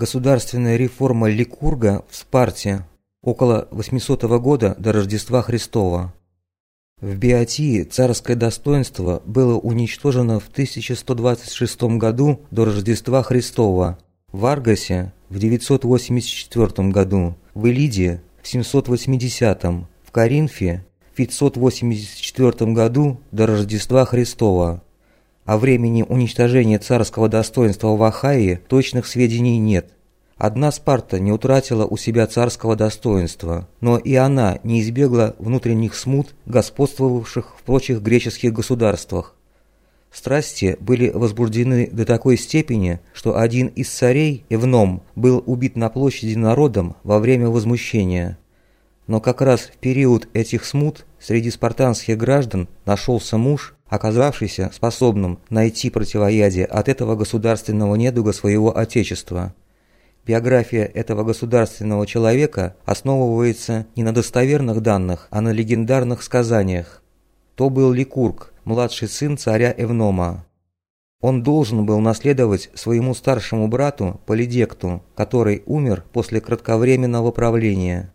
Государственная реформа Ликурга в Спарте около 800 года до Рождества Христова. В Биотии царское достоинство было уничтожено в 1126 году до Рождества Христова, в Аргасе в 984 году, в Элиде в 780, в Коринфе в 584 году до Рождества Христова. О времени уничтожения царского достоинства в Ахайе точных сведений нет. Одна Спарта не утратила у себя царского достоинства, но и она не избегла внутренних смут, господствовавших в прочих греческих государствах. Страсти были возбуждены до такой степени, что один из царей, Эвном, был убит на площади народом во время возмущения. Но как раз в период этих смут среди спартанских граждан нашелся муж, оказавшийся способным найти противоядие от этого государственного недуга своего отечества. Биография этого государственного человека основывается не на достоверных данных, а на легендарных сказаниях. То был Ликург, младший сын царя Эвнома. Он должен был наследовать своему старшему брату Полидекту, который умер после кратковременного правления.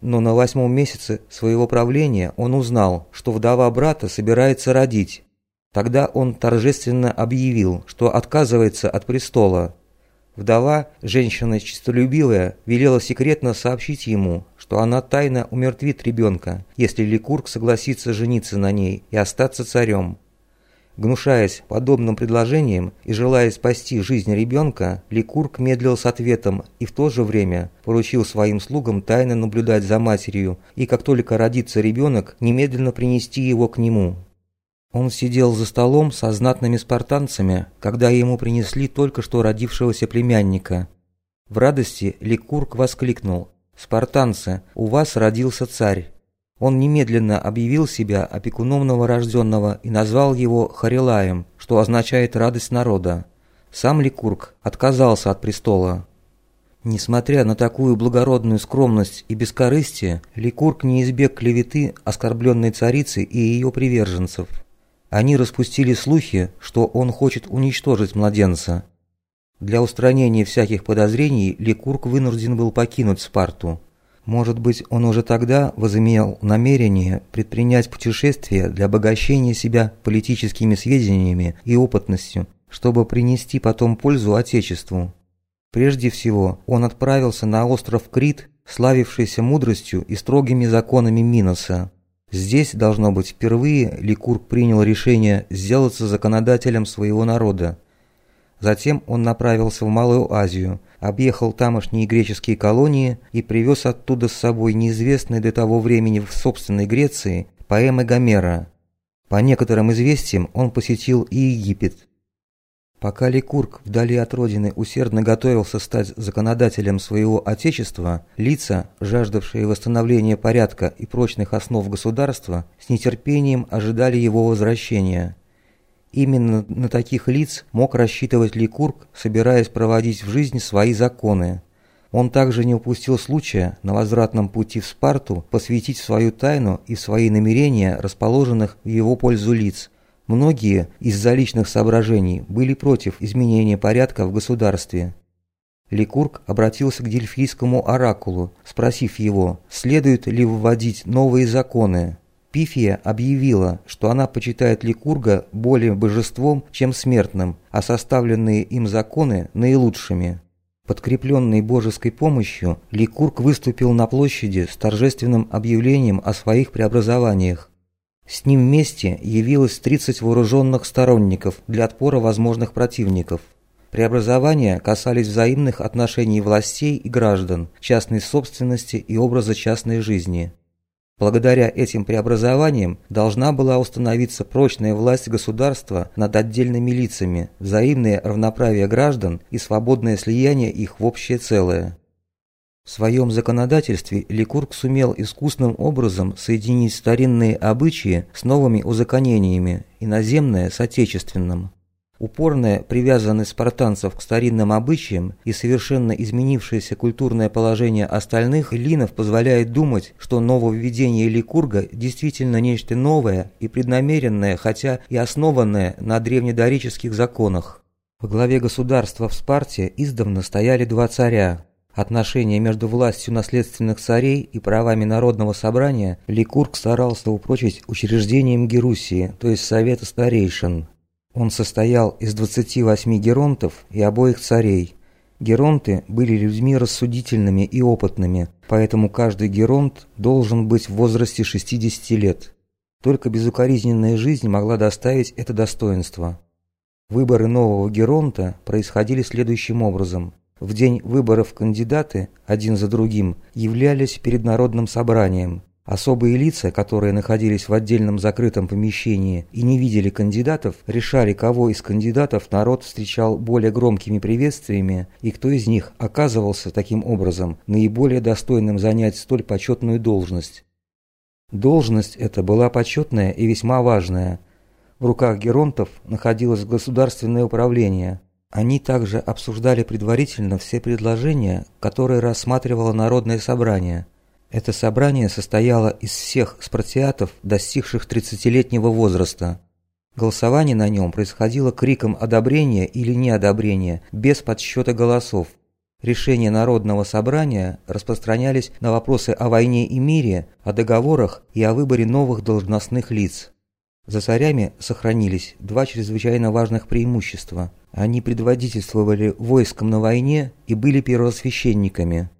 Но на восьмом месяце своего правления он узнал, что вдова брата собирается родить. Тогда он торжественно объявил, что отказывается от престола. Вдова, женщина честолюбивая, велела секретно сообщить ему, что она тайно умертвит ребенка, если Ликург согласится жениться на ней и остаться царем. Гнушаясь подобным предложением и желая спасти жизнь ребенка, Ликург медлил с ответом и в то же время поручил своим слугам тайно наблюдать за матерью и, как только родится ребенок, немедленно принести его к нему. Он сидел за столом со знатными спартанцами, когда ему принесли только что родившегося племянника. В радости Ликург воскликнул «Спартанцы, у вас родился царь!» Он немедленно объявил себя опекуном новорожденного и назвал его Харилаем, что означает «радость народа». Сам Ликург отказался от престола. Несмотря на такую благородную скромность и бескорыстие, Ликург не избег клеветы оскорбленной царицы и ее приверженцев. Они распустили слухи, что он хочет уничтожить младенца. Для устранения всяких подозрений Ликург вынужден был покинуть Спарту. Может быть, он уже тогда возымел намерение предпринять путешествие для обогащения себя политическими сведениями и опытностью, чтобы принести потом пользу Отечеству. Прежде всего, он отправился на остров Крит, славившийся мудростью и строгими законами Миноса. Здесь, должно быть, впервые Ликург принял решение сделаться законодателем своего народа. Затем он направился в Малую Азию, объехал тамошние греческие колонии и привез оттуда с собой неизвестные до того времени в собственной Греции поэмы Гомера. По некоторым известиям он посетил и Египет. Пока Ликург вдали от родины усердно готовился стать законодателем своего отечества, лица, жаждавшие восстановления порядка и прочных основ государства, с нетерпением ожидали его возвращения. Именно на таких лиц мог рассчитывать Ликург, собираясь проводить в жизнь свои законы. Он также не упустил случая на возвратном пути в Спарту посвятить свою тайну и свои намерения расположенных в его пользу лиц. Многие из-за личных соображений были против изменения порядка в государстве. Ликург обратился к дельфийскому оракулу, спросив его, следует ли вводить новые законы. Пифия объявила, что она почитает Ликурга более божеством, чем смертным, а составленные им законы – наилучшими. Подкрепленный божеской помощью, Ликург выступил на площади с торжественным объявлением о своих преобразованиях. С ним вместе явилось 30 вооруженных сторонников для отпора возможных противников. Преобразования касались взаимных отношений властей и граждан, частной собственности и образа частной жизни. Благодаря этим преобразованиям должна была установиться прочная власть государства над отдельными лицами, взаимное равноправие граждан и свободное слияние их в общее целое. В своем законодательстве Ликург сумел искусным образом соединить старинные обычаи с новыми узаконениями, иноземное с отечественным. Упорная привязанность спартанцев к старинным обычаям и совершенно изменившееся культурное положение остальных эллинов позволяет думать, что нововведение Ликурга действительно нечто новое и преднамеренное, хотя и основанное на древнедорических законах. В главе государства в Спарте издавна стояли два царя. Отношения между властью наследственных царей и правами народного собрания Ликург старался упрочить учреждением Герусии, то есть Совета Старейшин. Он состоял из 28 геронтов и обоих царей. Геронты были людьми рассудительными и опытными, поэтому каждый геронт должен быть в возрасте 60 лет. Только безукоризненная жизнь могла доставить это достоинство. Выборы нового Геронта происходили следующим образом. В день выборов кандидаты, один за другим, являлись перед народным собранием. Особые лица, которые находились в отдельном закрытом помещении и не видели кандидатов, решали, кого из кандидатов народ встречал более громкими приветствиями и кто из них оказывался таким образом наиболее достойным занять столь почетную должность. Должность эта была почетная и весьма важная – в руках геронтов находилось государственное управление. Они также обсуждали предварительно все предложения, которые рассматривало Народное собрание. Это собрание состояло из всех спартиатов, достигших 30-летнего возраста. Голосование на нем происходило криком одобрения или неодобрения, без подсчета голосов. Решения Народного собрания распространялись на вопросы о войне и мире, о договорах и о выборе новых должностных лиц. За царями сохранились два чрезвычайно важных преимущества. Они предводительствовали войском на войне и были первосвященниками.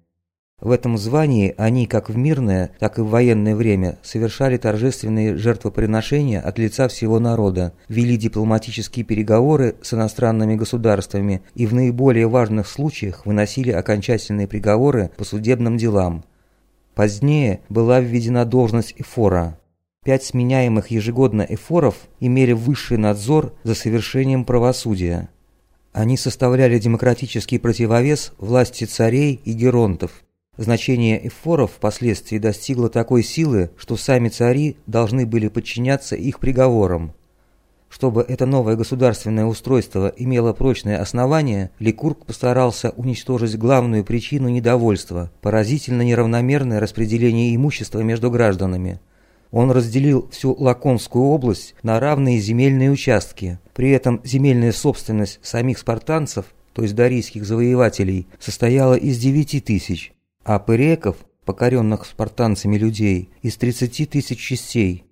В этом звании они как в мирное, так и в военное время совершали торжественные жертвоприношения от лица всего народа, вели дипломатические переговоры с иностранными государствами и в наиболее важных случаях выносили окончательные приговоры по судебным делам. Позднее была введена должность эфора – Пять сменяемых ежегодно эфоров имели высший надзор за совершением правосудия. Они составляли демократический противовес власти царей и геронтов. Значение эфоров впоследствии достигло такой силы, что сами цари должны были подчиняться их приговорам. Чтобы это новое государственное устройство имело прочное основание, Ликург постарался уничтожить главную причину недовольства – поразительно неравномерное распределение имущества между гражданами – он разделил всю Лаконскую область на равные земельные участки. При этом земельная собственность самих спартанцев, то есть дарийских завоевателей, состояла из 9 тысяч, а пыреков, покоренных спартанцами людей, из 30 тысяч частей.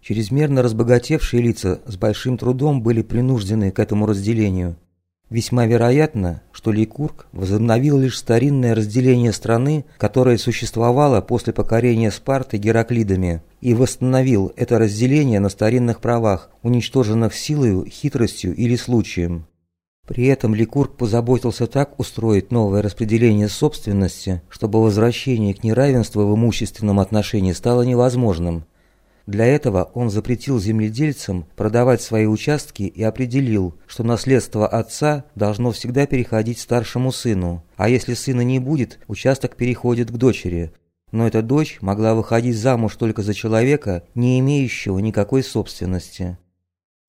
Чрезмерно разбогатевшие лица с большим трудом были принуждены к этому разделению. Весьма вероятно, что Ликург возобновил лишь старинное разделение страны, которое существовало после покорения Спарты Гераклидами, и восстановил это разделение на старинных правах, уничтоженных силою, хитростью или случаем. При этом Ликург позаботился так устроить новое распределение собственности, чтобы возвращение к неравенству в имущественном отношении стало невозможным. Для этого он запретил земледельцам продавать свои участки и определил, что наследство отца должно всегда переходить старшему сыну, а если сына не будет, участок переходит к дочери. Но эта дочь могла выходить замуж только за человека, не имеющего никакой собственности.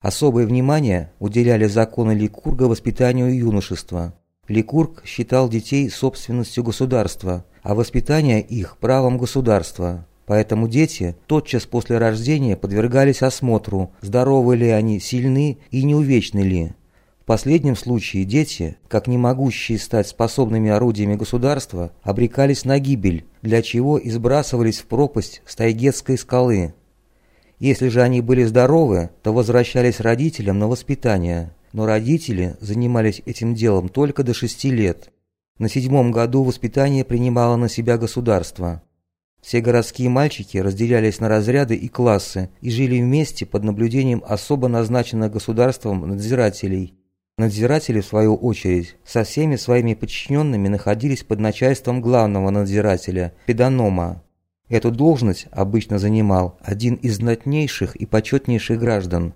Особое внимание уделяли законы Ликурга воспитанию юношества. Ликург считал детей собственностью государства, а воспитание их правом государства. Поэтому дети тотчас после рождения подвергались осмотру, здоровы ли они, сильны и неувечны ли. В последнем случае дети, как не могущие стать способными орудиями государства, обрекались на гибель, для чего и сбрасывались в пропасть Стайгетской скалы. Если же они были здоровы, то возвращались родителям на воспитание, но родители занимались этим делом только до шести лет. На седьмом году воспитание принимало на себя государство. Все городские мальчики разделялись на разряды и классы и жили вместе под наблюдением особо назначенных государством надзирателей. Надзиратели, в свою очередь, со всеми своими подчиненными находились под начальством главного надзирателя, педонома. Эту должность обычно занимал один из знатнейших и почетнейших граждан.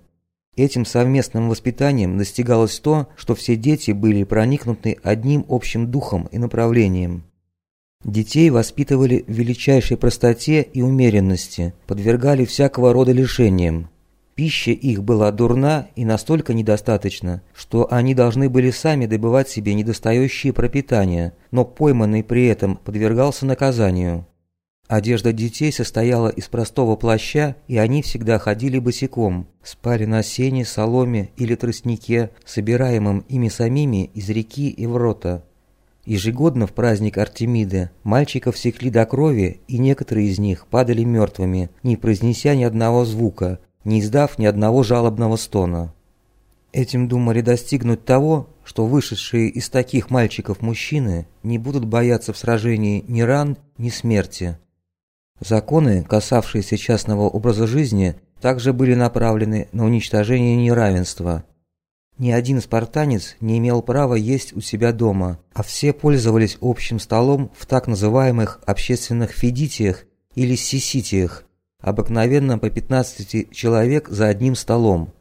Этим совместным воспитанием достигалось то, что все дети были проникнуты одним общим духом и направлением. Детей воспитывали в величайшей простоте и умеренности, подвергали всякого рода лишениям. Пища их была дурна и настолько недостаточна, что они должны были сами добывать себе недостающие пропитания, но пойманный при этом подвергался наказанию. Одежда детей состояла из простого плаща, и они всегда ходили босиком, спали на сене, соломе или тростнике, собираемом ими самими из реки и врота. Ежегодно в праздник Артемиды мальчиков секли до крови, и некоторые из них падали мертвыми, не произнеся ни одного звука, не издав ни одного жалобного стона. Этим думали достигнуть того, что вышедшие из таких мальчиков мужчины не будут бояться в сражении ни ран, ни смерти. Законы, касавшиеся частного образа жизни, также были направлены на уничтожение неравенства. Ни один спартанец не имел права есть у себя дома, а все пользовались общим столом в так называемых общественных фидитиях или сиситиях, обыкновенно по 15 человек за одним столом.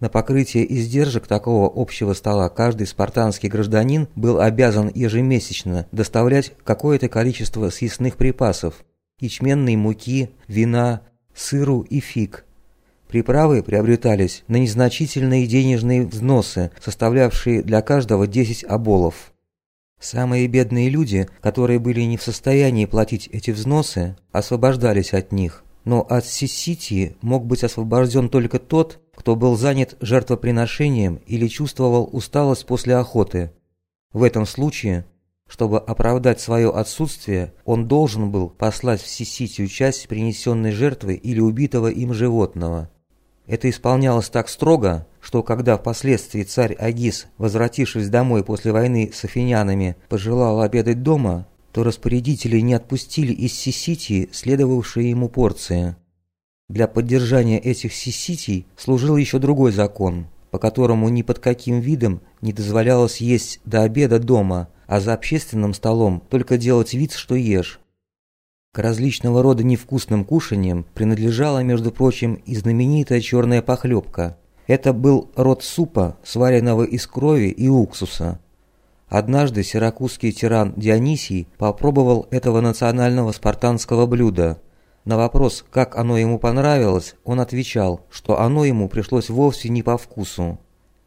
На покрытие издержек такого общего стола каждый спартанский гражданин был обязан ежемесячно доставлять какое-то количество съестных припасов, ячменной муки, вина, сыру и фиг. Приправы приобретались на незначительные денежные взносы, составлявшие для каждого 10 оболов. Самые бедные люди, которые были не в состоянии платить эти взносы, освобождались от них, но от сиситии мог быть освобожден только тот, кто был занят жертвоприношением или чувствовал усталость после охоты. В этом случае чтобы оправдать свое отсутствие, он должен был послать в Сиситию часть принесенной жертвы или убитого им животного. Это исполнялось так строго, что когда впоследствии царь Агис, возвратившись домой после войны с афинянами, пожелал обедать дома, то распорядители не отпустили из Сиситии следовавшие ему порции. Для поддержания этих Сиситий служил еще другой закон, по которому ни под каким видом не дозволялось есть до обеда дома – а за общественным столом только делать вид, что ешь. К различного рода невкусным кушаниям принадлежала, между прочим, и знаменитая черная похлебка. Это был род супа, сваренного из крови и уксуса. Однажды сиракузский тиран Дионисий попробовал этого национального спартанского блюда. На вопрос, как оно ему понравилось, он отвечал, что оно ему пришлось вовсе не по вкусу.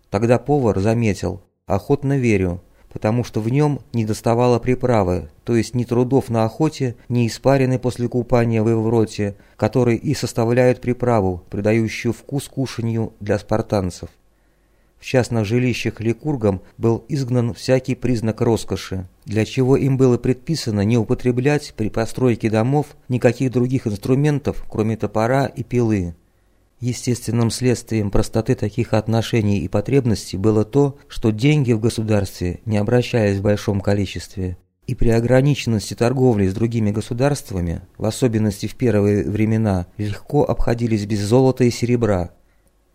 Тогда повар заметил «Охотно верю, потому что в нем не доставало приправы, то есть ни трудов на охоте, ни испарины после купания в Евроте, которые и составляют приправу, придающую вкус кушанью для спартанцев. В частных жилищах ликургам был изгнан всякий признак роскоши, для чего им было предписано не употреблять при постройке домов никаких других инструментов, кроме топора и пилы. Естественным следствием простоты таких отношений и потребностей было то, что деньги в государстве не обращались в большом количестве, и при ограниченности торговли с другими государствами, в особенности в первые времена, легко обходились без золота и серебра.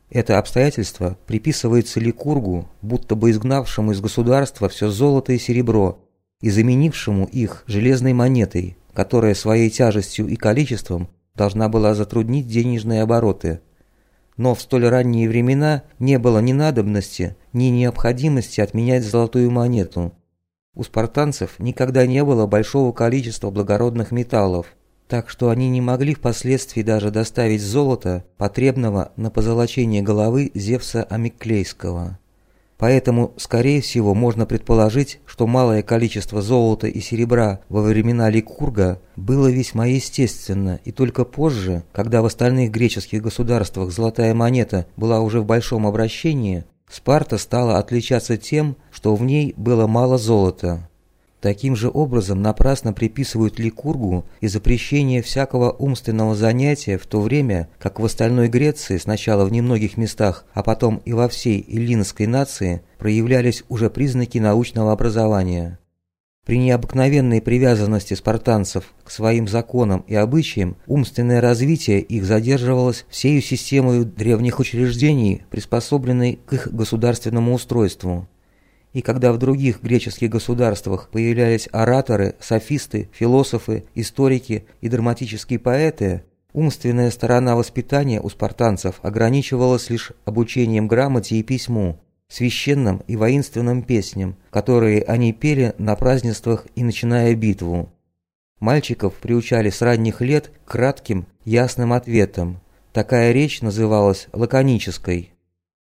Это обстоятельство приписывается Ликургу, будто бы изгнавшему из государства все золото и серебро и заменившему их железной монетой, которая своей тяжестью и количеством должна была затруднить денежные обороты – но в столь ранние времена не было ни надобности, ни необходимости отменять золотую монету. У спартанцев никогда не было большого количества благородных металлов, так что они не могли впоследствии даже доставить золото, потребного на позолочение головы Зевса Амиклейского. Поэтому, скорее всего, можно предположить, что малое количество золота и серебра во времена Ликурга было весьма естественно, и только позже, когда в остальных греческих государствах золотая монета была уже в большом обращении, Спарта стала отличаться тем, что в ней было мало золота. Таким же образом напрасно приписывают Ликургу и запрещение всякого умственного занятия в то время, как в остальной Греции сначала в немногих местах, а потом и во всей эллинской нации проявлялись уже признаки научного образования. При необыкновенной привязанности спартанцев к своим законам и обычаям умственное развитие их задерживалось всею системой древних учреждений, приспособленной к их государственному устройству. И когда в других греческих государствах появлялись ораторы, софисты, философы, историки и драматические поэты, умственная сторона воспитания у спартанцев ограничивалась лишь обучением грамоте и письму, священным и воинственным песням, которые они пели на празднествах и начиная битву. Мальчиков приучали с ранних лет к кратким, ясным ответам. Такая речь называлась лаконической.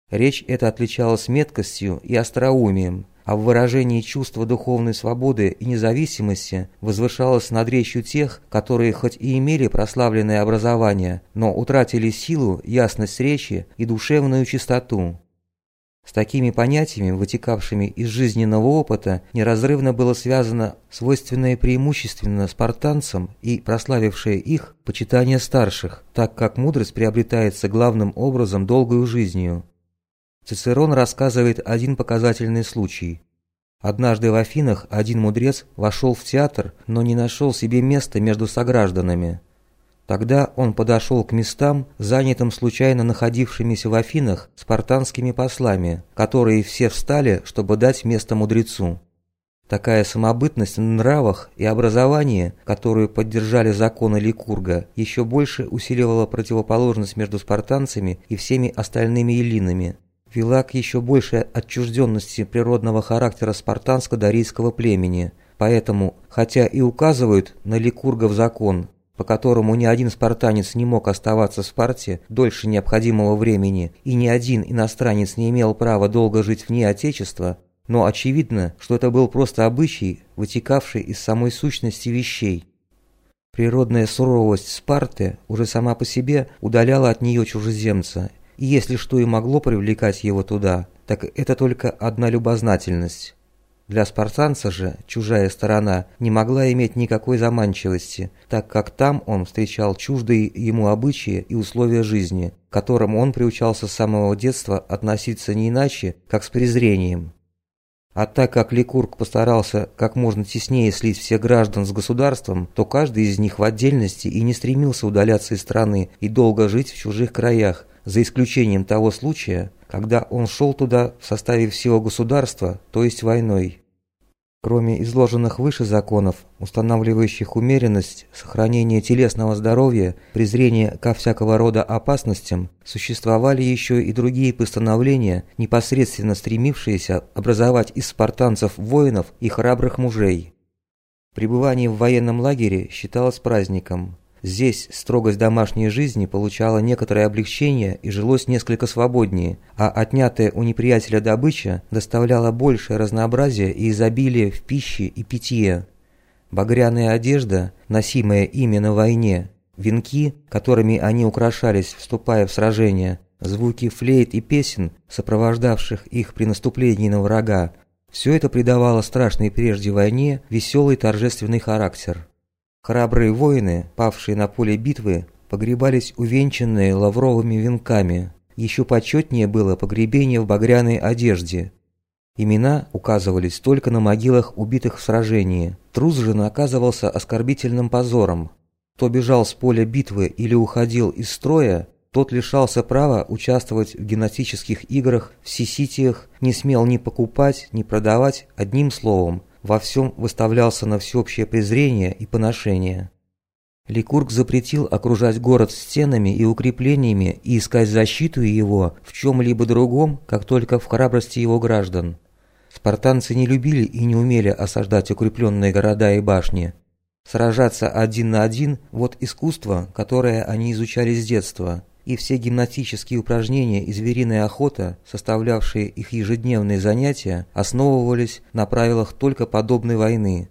Речь эта отличалась меткостью и остроумием, а в выражении чувства духовной свободы и независимости возвышалась над речью тех, которые хоть и имели прославленное образование, но утратили силу, ясность речи и душевную чистоту. С такими понятиями, вытекавшими из жизненного опыта, неразрывно было связано свойственное преимущественно спартанцам и прославившее их почитание старших, так как мудрость приобретается главным образом долгою жизнью. Цицерон рассказывает один показательный случай. Однажды в Афинах один мудрец вошел в театр, но не нашел себе места между согражданами. Тогда он подошел к местам, занятым случайно находившимися в Афинах спартанскими послами, которые все встали, чтобы дать место мудрецу. Такая самобытность в нравах и образовании, которую поддержали законы Ликурга, еще больше усиливала противоположность между спартанцами и всеми остальными эллинами, вела к еще большей отчужденности природного характера спартанско-дарийского племени, поэтому, хотя и указывают на Ликургов закон, по которому ни один спартанец не мог оставаться в Спарте дольше необходимого времени, и ни один иностранец не имел права долго жить вне Отечества, но очевидно, что это был просто обычай, вытекавший из самой сущности вещей. Природная суровость Спарты уже сама по себе удаляла от нее чужеземца, если что и могло привлекать его туда, так это только одна любознательность. Для спартанца же чужая сторона не могла иметь никакой заманчивости, так как там он встречал чуждые ему обычаи и условия жизни, к которым он приучался с самого детства относиться не иначе, как с презрением. А так как Ликург постарался как можно теснее слить всех граждан с государством, то каждый из них в отдельности и не стремился удаляться из страны и долго жить в чужих краях, за исключением того случая, когда он шел туда в составе всего государства, то есть войной. Кроме изложенных выше законов, устанавливающих умеренность, сохранение телесного здоровья, презрение ко всякого рода опасностям, существовали еще и другие постановления, непосредственно стремившиеся образовать из спартанцев воинов и храбрых мужей. Пребывание в военном лагере считалось праздником – Здесь строгость домашней жизни получала некоторое облегчение и жилось несколько свободнее, а отнятая у неприятеля добыча доставляла большее разнообразие и изобилие в пище и питье. Багряная одежда, носимая ими на войне, венки, которыми они украшались, вступая в сражение, звуки флейт и песен, сопровождавших их при наступлении на врага, все это придавало страшной прежде войне веселый торжественный характер. Храбрые воины, павшие на поле битвы, погребались увенчанные лавровыми венками. Еще почетнее было погребение в багряной одежде. Имена указывались только на могилах убитых в сражении. Трус же оказывался оскорбительным позором. Кто бежал с поля битвы или уходил из строя, тот лишался права участвовать в гимнастических играх, в сиситиях, не смел ни покупать, ни продавать, одним словом, во всем выставлялся на всеобщее презрение и поношение. Ликург запретил окружать город стенами и укреплениями и искать защиту его в чем-либо другом, как только в храбрости его граждан. Спартанцы не любили и не умели осаждать укрепленные города и башни. Сражаться один на один – вот искусство, которое они изучали с детства – и все гимнастические упражнения и звериная охота, составлявшие их ежедневные занятия, основывались на правилах только подобной войны.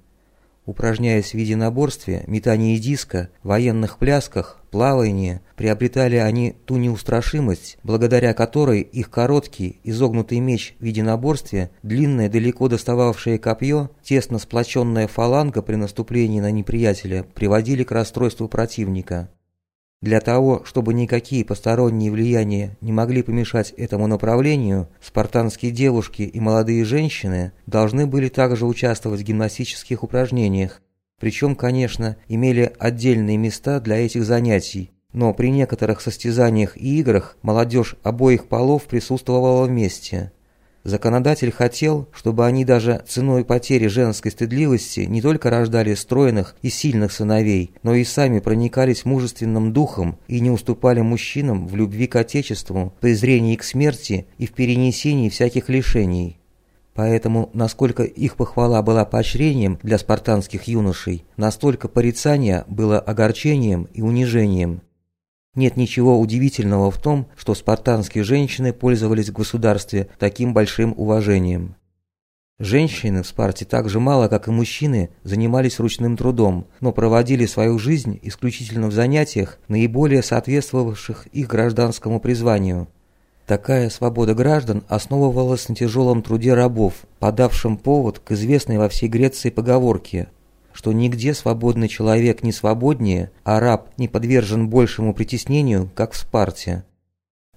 Упражняясь в единоборстве, метании диска, военных плясках, плавании, приобретали они ту неустрашимость, благодаря которой их короткий, изогнутый меч в единоборстве, длинное, далеко достававшее копье, тесно сплоченная фаланга при наступлении на неприятеля приводили к расстройству противника. Для того, чтобы никакие посторонние влияния не могли помешать этому направлению, спартанские девушки и молодые женщины должны были также участвовать в гимнастических упражнениях, причем, конечно, имели отдельные места для этих занятий, но при некоторых состязаниях и играх молодежь обоих полов присутствовала вместе. Законодатель хотел, чтобы они даже ценой потери женской стыдливости не только рождали стройных и сильных сыновей, но и сами проникались мужественным духом и не уступали мужчинам в любви к Отечеству, презрении к смерти и в перенесении всяких лишений. Поэтому, насколько их похвала была поощрением для спартанских юношей, настолько порицание было огорчением и унижением. Нет ничего удивительного в том, что спартанские женщины пользовались в государстве таким большим уважением. Женщины в Спарте так же мало, как и мужчины, занимались ручным трудом, но проводили свою жизнь исключительно в занятиях, наиболее соответствовавших их гражданскому призванию. Такая свобода граждан основывалась на тяжелом труде рабов, подавшем повод к известной во всей Греции поговорке, что нигде свободный человек не свободнее, а раб не подвержен большему притеснению, как в Спарте.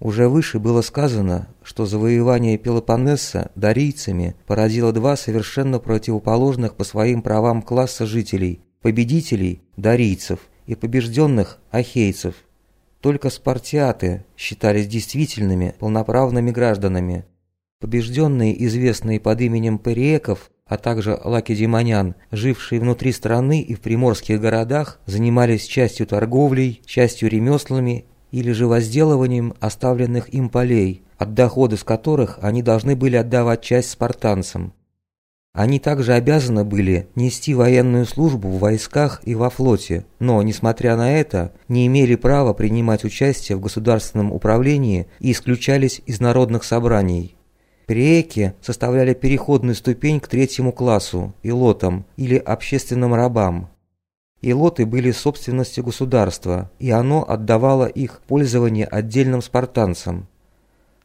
Уже выше было сказано, что завоевание Пелопоннеса дарийцами породило два совершенно противоположных по своим правам класса жителей – победителей – дарийцев и побежденных – ахейцев. Только спартиаты считались действительными полноправными гражданами. Побежденные, известные под именем Периеков, а также лакедемонян, жившие внутри страны и в приморских городах, занимались частью торговлей, частью ремеслами или же возделыванием оставленных им полей, от дохода с которых они должны были отдавать часть спартанцам. Они также обязаны были нести военную службу в войсках и во флоте, но, несмотря на это, не имели права принимать участие в государственном управлении и исключались из народных собраний. Прееки составляли переходную ступень к третьему классу, илотам или общественным рабам. Илоты были собственностью государства, и оно отдавало их пользование отдельным спартанцам.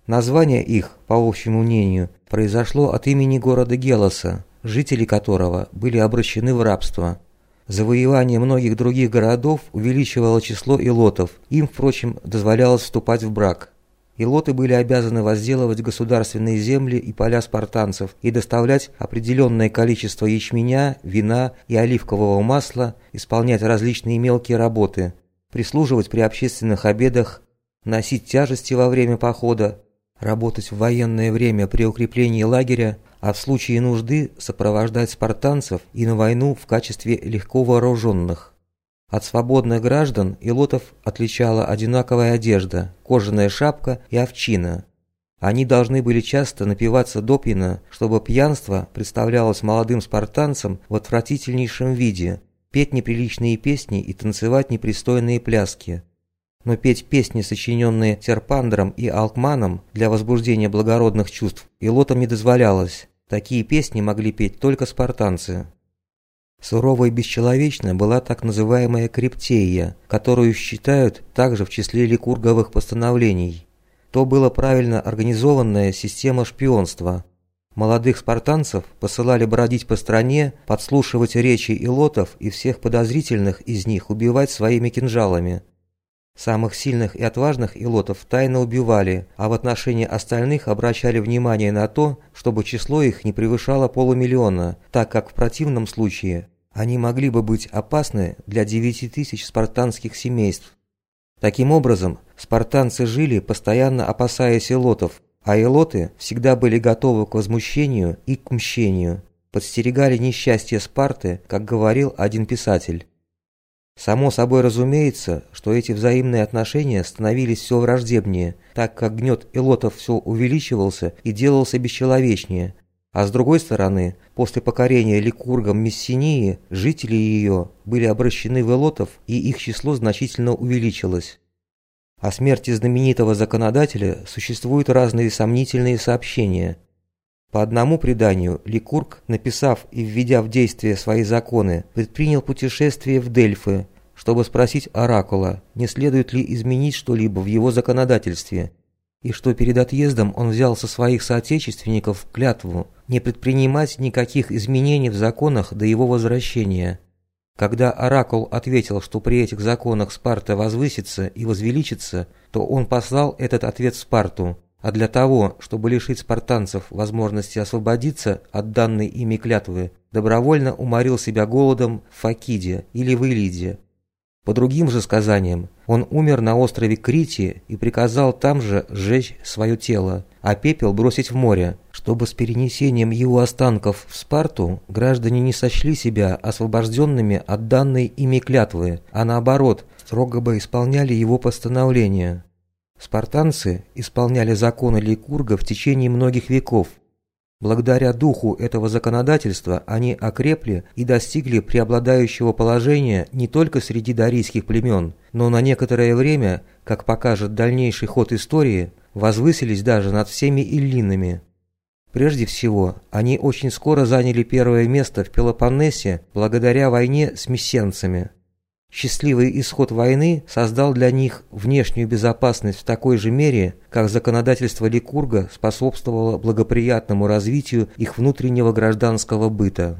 Название их, по общему мнению, произошло от имени города Гелоса, жители которого были обращены в рабство. Завоевание многих других городов увеличивало число илотов, им, впрочем, дозволялось вступать в брак – Илоты были обязаны возделывать государственные земли и поля спартанцев и доставлять определенное количество ячменя, вина и оливкового масла, исполнять различные мелкие работы, прислуживать при общественных обедах, носить тяжести во время похода, работать в военное время при укреплении лагеря, а в случае нужды сопровождать спартанцев и на войну в качестве легко вооруженных. От свободных граждан Илотов отличала одинаковая одежда, кожаная шапка и овчина. Они должны были часто напиваться допьяно, чтобы пьянство представлялось молодым спартанцам в отвратительнейшем виде, петь неприличные песни и танцевать непристойные пляски. Но петь песни, сочиненные Серпандром и Алкманом для возбуждения благородных чувств, Илотам не дозволялось. Такие песни могли петь только спартанцы. Сурово и бесчеловечно была так называемая криптея, которую считают также в числе ликурговых постановлений. То была правильно организованная система шпионства. Молодых спартанцев посылали бродить по стране, подслушивать речи илотов и всех подозрительных из них убивать своими кинжалами. Самых сильных и отважных илотов тайно убивали, а в отношении остальных обращали внимание на то, чтобы число их не превышало полумиллиона, так как в противном случае они могли бы быть опасны для 9 тысяч спартанских семейств. Таким образом, спартанцы жили, постоянно опасаясь илотов, а илоты всегда были готовы к возмущению и к мщению, подстерегали несчастье Спарты, как говорил один писатель. Само собой разумеется, что эти взаимные отношения становились все враждебнее, так как гнет илотов все увеличивался и делался бесчеловечнее, а с другой стороны, после покорения Ликургом Мессинии, жители ее были обращены в элотов, и их число значительно увеличилось. О смерти знаменитого законодателя существуют разные сомнительные сообщения. По одному преданию, Ликург, написав и введя в действие свои законы, предпринял путешествие в Дельфы, чтобы спросить Оракула, не следует ли изменить что-либо в его законодательстве – и что перед отъездом он взял со своих соотечественников клятву не предпринимать никаких изменений в законах до его возвращения. Когда Оракул ответил, что при этих законах Спарта возвысится и возвеличится, то он послал этот ответ Спарту, а для того, чтобы лишить спартанцев возможности освободиться от данной ими клятвы, добровольно уморил себя голодом в Факиде или в Илиде, по другим же сказаниям, он умер на острове Крити и приказал там же сжечь свое тело, а пепел бросить в море, чтобы с перенесением его останков в Спарту граждане не сочли себя освобожденными от данной ими клятвы, а наоборот, строго бы исполняли его постановления. Спартанцы исполняли законы Ликурга в течение многих веков, Благодаря духу этого законодательства они окрепли и достигли преобладающего положения не только среди дарийских племен, но на некоторое время, как покажет дальнейший ход истории, возвысились даже над всеми иллинами. Прежде всего, они очень скоро заняли первое место в Пелопоннесе благодаря войне с мессенцами. Счастливый исход войны создал для них внешнюю безопасность в такой же мере, как законодательство Ликурга способствовало благоприятному развитию их внутреннего гражданского быта.